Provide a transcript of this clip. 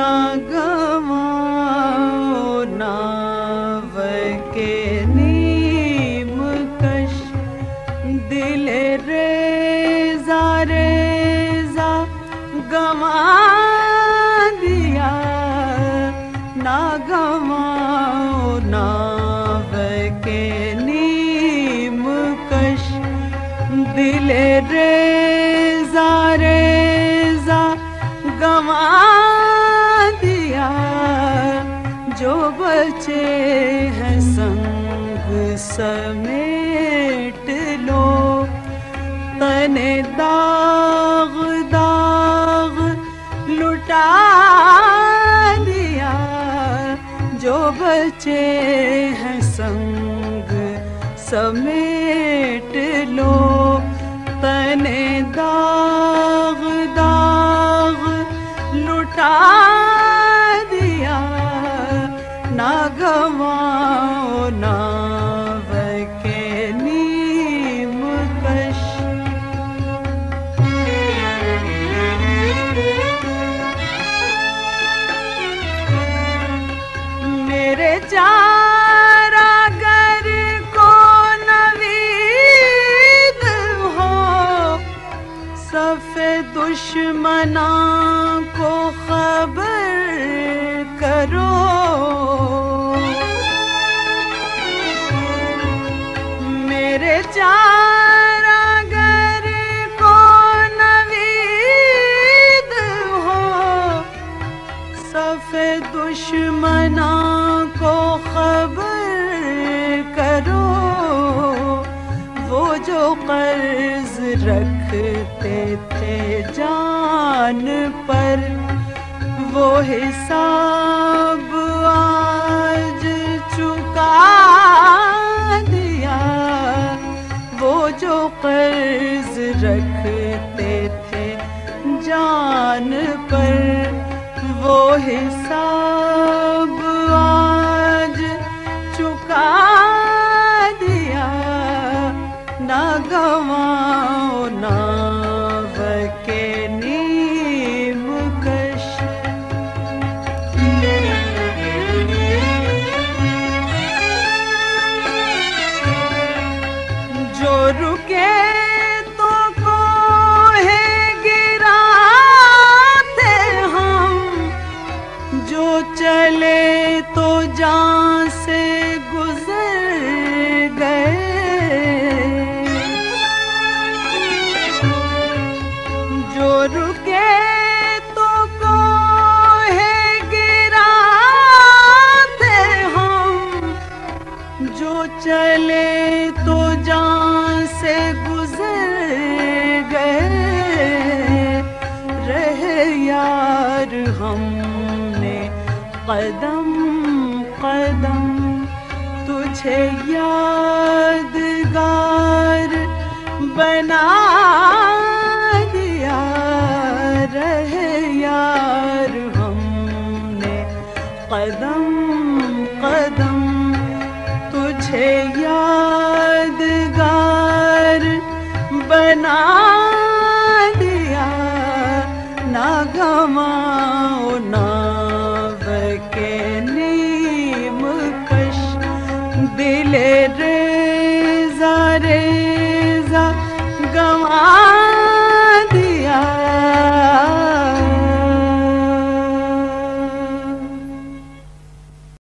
نہ گواؤ ناو کے نیم کش، دل ریزا ریزا دیا۔ گواؤ نیم کش، دل ریزا ریزا سمیٹ لو۔ تن داغ داغ لٹا دیا۔ جو بچے ہیں سنگ سمیٹ میرے چارا گر کو نوید ہو، صف دشمناں کو خبر کرو۔ میرے چارا گر کو نوید ہو، صف دشمناں قرض رکھتے تھے جان پر، وہ حساب آج چکا دیا۔ وہ جو قرض رکھتے تھے جان پر، وہ حساب چلے تو جان سے گزر گئے۔ رہے یار ہم نے قدم قدم تجھے یادگار بنا قدم قدم تجھے یادگار بنا